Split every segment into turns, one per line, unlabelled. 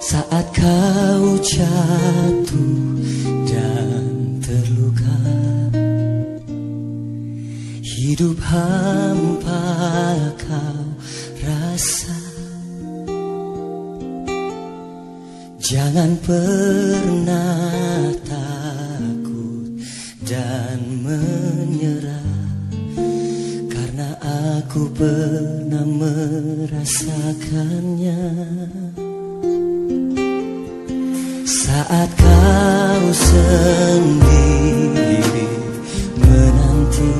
Saat kau jatuh dan terluka Hidup hampa kau rasa. Jangan pernah takut dan menyerah Karena aku pernah merasakannya saat kau sendiri menanti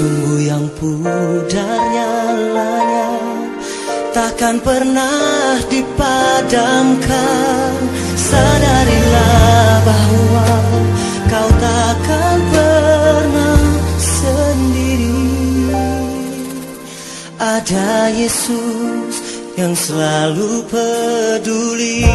Sungguh yang pudar nyalanya Takkan pernah dipadamkan Sadarilah bahwa kau takkan pernah sendiri Ada Yesus yang selalu peduli.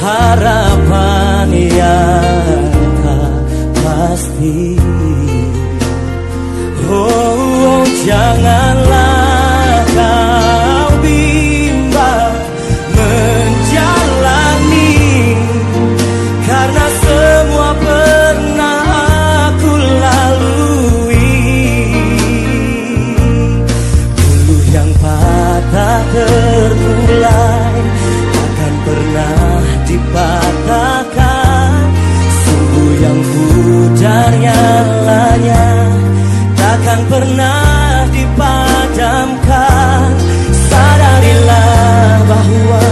Harapan yang tak pasti. Oh, oh janganlah dipatahkan. Sungguh yang pudar nyalanya Takkan pernah dipadamkan Sadarilah bahwa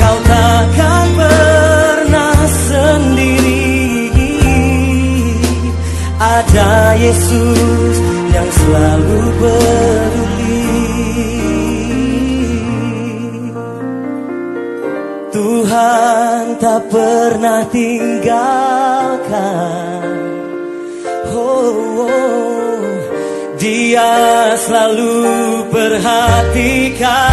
kau takkan pernah sendiri. Ada Yesus yang selalu peduli Tuhan tak pernah tinggalkan oh, oh. Dia selalu perhatikan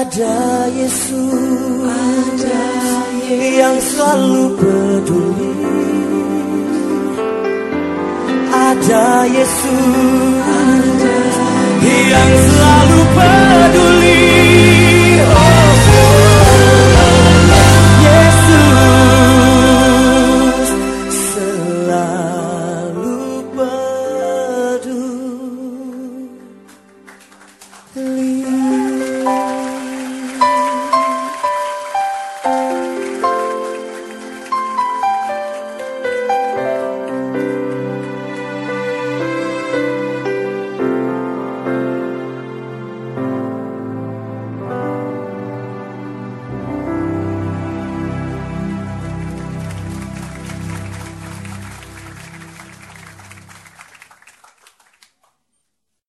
Ada Yesus, yang selalu peduli. Ada Yesus, yang selalu peduli. Oh, Yesus selalu peduli.